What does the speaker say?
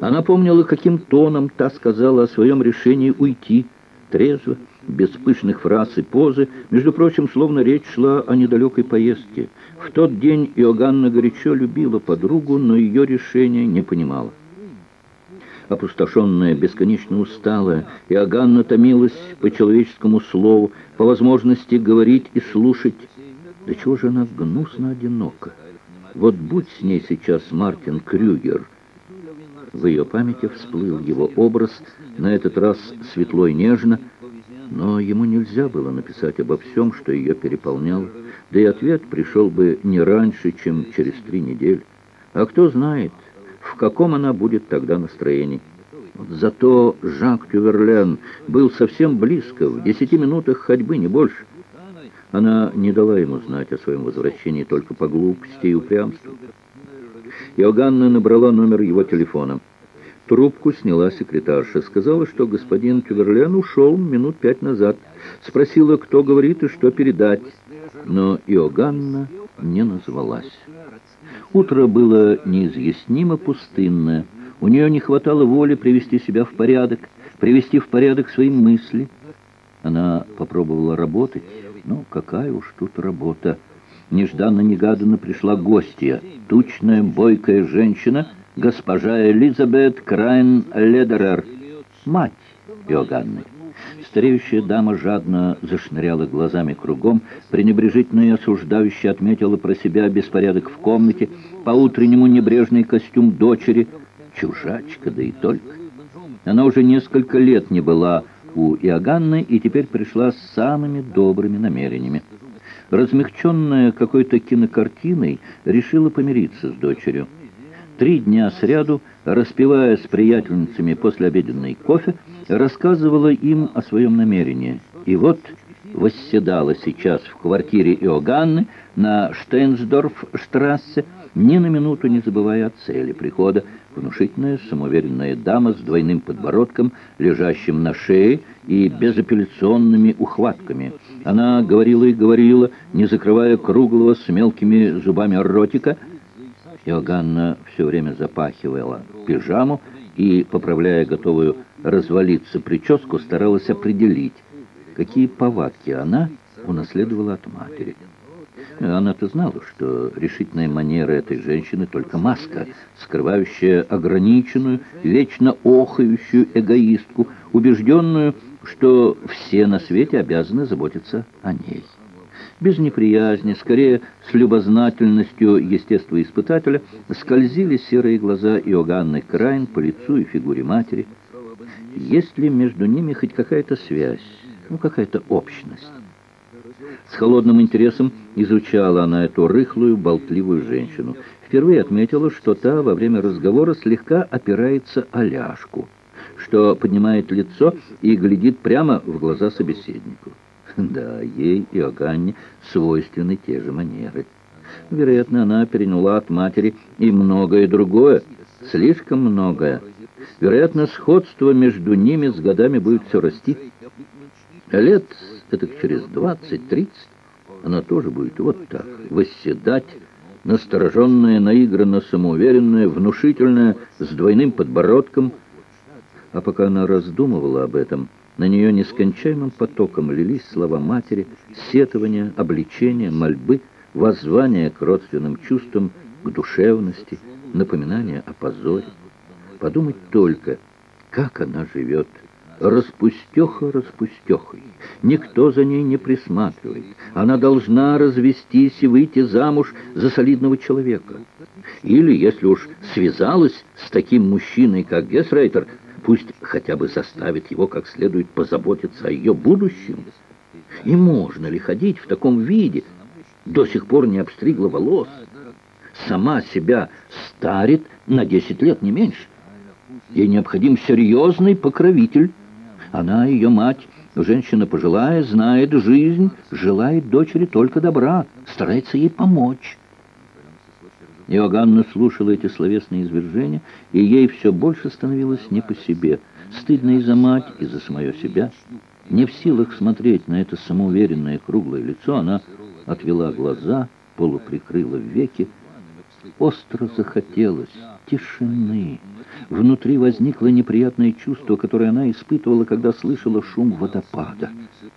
Она помнила, каким тоном та сказала о своем решении уйти, трезво, без пышных фраз и позы, между прочим, словно речь шла о недалекой поездке. В тот день Иоганна горячо любила подругу, но ее решение не понимала. Опустошенная, бесконечно усталая, Иоганна томилась по человеческому слову, по возможности говорить и слушать. Да чего же она гнусно одинока? Вот будь с ней сейчас Мартин Крюгер. В ее памяти всплыл его образ, на этот раз светло и нежно, но ему нельзя было написать обо всем, что ее переполняло, да и ответ пришел бы не раньше, чем через три недели. А кто знает, в каком она будет тогда настроении. Зато Жак Тюверлен был совсем близко, в десяти минутах ходьбы, не больше. Она не дала ему знать о своем возвращении только по глупости и упрямству. Иоганна набрала номер его телефона. Трубку сняла секретарша. Сказала, что господин Тюверлен ушел минут пять назад. Спросила, кто говорит и что передать. Но Иоганна не назвалась. Утро было неизъяснимо пустынное. У нее не хватало воли привести себя в порядок, привести в порядок свои мысли. Она попробовала работать. Ну, какая уж тут работа. Нежданно-негаданно пришла гостья, тучная, бойкая женщина, госпожа Элизабет Крайн-Ледерер, мать Иоганны. Стареющая дама жадно зашныряла глазами кругом, пренебрежительно и осуждающе отметила про себя беспорядок в комнате, по-утреннему небрежный костюм дочери, чужачка, да и только. Она уже несколько лет не была у Иоганны и теперь пришла с самыми добрыми намерениями размягченная какой-то кинокартиной, решила помириться с дочерью. Три дня сряду, распивая с приятельницами послеобеденный кофе, рассказывала им о своем намерении. И вот восседала сейчас в квартире Иоганны на Штейнсдорф-штрассе, ни на минуту не забывая о цели прихода, внушительная, самоуверенная дама с двойным подбородком, лежащим на шее и безапелляционными ухватками. Она говорила и говорила, не закрывая круглого с мелкими зубами ротика. Иоганна все время запахивала пижаму и, поправляя готовую развалиться прическу, старалась определить, какие повадки она унаследовала от матери. Она-то знала, что решительная манера этой женщины только маска, скрывающая ограниченную, вечно охающую эгоистку, убежденную, что все на свете обязаны заботиться о ней. Без неприязни, скорее с любознательностью естествоиспытателя, скользили серые глаза Иоганны Крайн по лицу и фигуре матери. Есть ли между ними хоть какая-то связь, ну, какая-то общность? С холодным интересом изучала она эту рыхлую, болтливую женщину. Впервые отметила, что та во время разговора слегка опирается о ляжку, что поднимает лицо и глядит прямо в глаза собеседнику. Да, ей и Оганне свойственны те же манеры. Вероятно, она переняла от матери и многое другое, слишком многое. Вероятно, сходство между ними с годами будет все расти. Лет это через 20-30 она тоже будет вот так, восседать, настороженная, наигранно самоуверенная, внушительная, с двойным подбородком. А пока она раздумывала об этом, на нее нескончаемым потоком лились слова матери, сетования, обличения, мольбы, воззвания к родственным чувствам, к душевности, напоминания о позоре. Подумать только, как она живет, распустеха распустехой. Никто за ней не присматривает. Она должна развестись и выйти замуж за солидного человека. Или, если уж связалась с таким мужчиной, как Гесрейтер, пусть хотя бы заставит его как следует позаботиться о ее будущем. И можно ли ходить в таком виде? До сих пор не обстригла волос. Сама себя старит на 10 лет, не меньше. Ей необходим серьезный покровитель. Она, ее мать, женщина пожилая, знает жизнь, желает дочери только добра, старается ей помочь. Иоганна слушала эти словесные извержения, и ей все больше становилось не по себе. Стыдно и за мать, и за самое себя. Не в силах смотреть на это самоуверенное круглое лицо, она отвела глаза, полуприкрыла веки. Остро захотелось тишины, Внутри возникло неприятное чувство, которое она испытывала, когда слышала шум водопада.